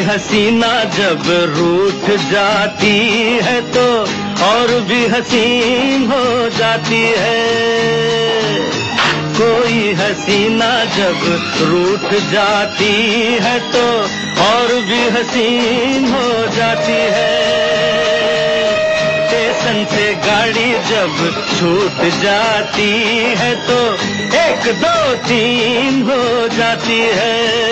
हसीना जब रूठ जाती है तो और भी हसीन हो जाती है। कोई हसीना जब रूठ जाती है तो और भी हसीन हो जाती है। स्टेशन से गाड़ी जब छूट जाती है तो एक दो तीन हो जाती है।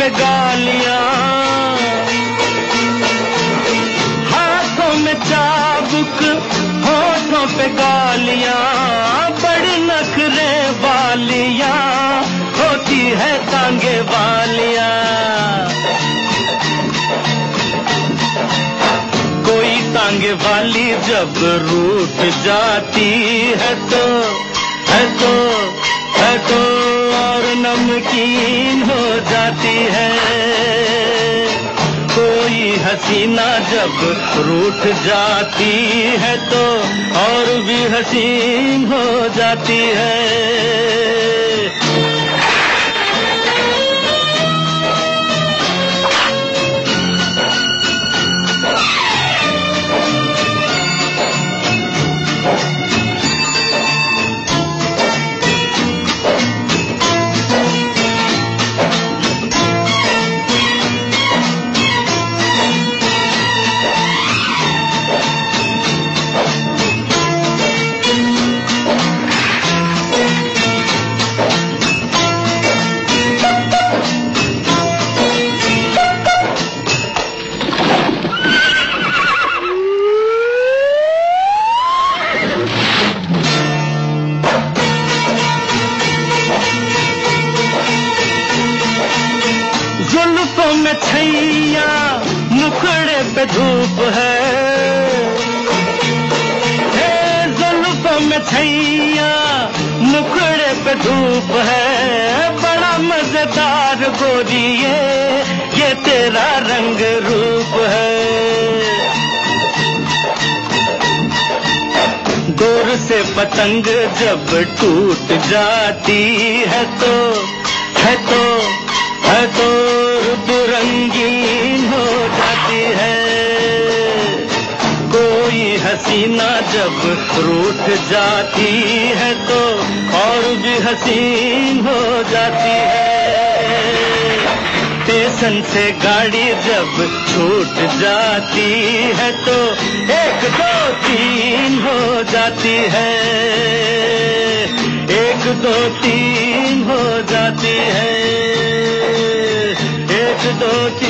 पे गालियाँ हाथों में चाबुक, होठों पे गालियाँ। बड़ी नखरे वालियाँ, होती है तांगे वालियाँ। कोई तांगे वाली जब रूठ जाती है तो है तो नमकीन हो जाती है। कोई हसीना जब रूठ जाती है तो और भी हसीन हो जाती है। में छैया मुखड़े पे धूप है। हे जुल्फों में छैया मुखड़े पे धूप है। बड़ा मज़ेदार गोरी ये ये तेरा रंग रूप है। दूर से पतंग जब टूट जाती है तो है तो है तो रुत रंगीन हो जाती है। कोई हसीना जब रूठ जाती है तो और भी हसीन हो जाती है। स्टेशन से गाड़ी जब छूट जाती है तो एक दो तीन हो जाती है। एक दो तीन हो जाती है। दो तीन हो जाती है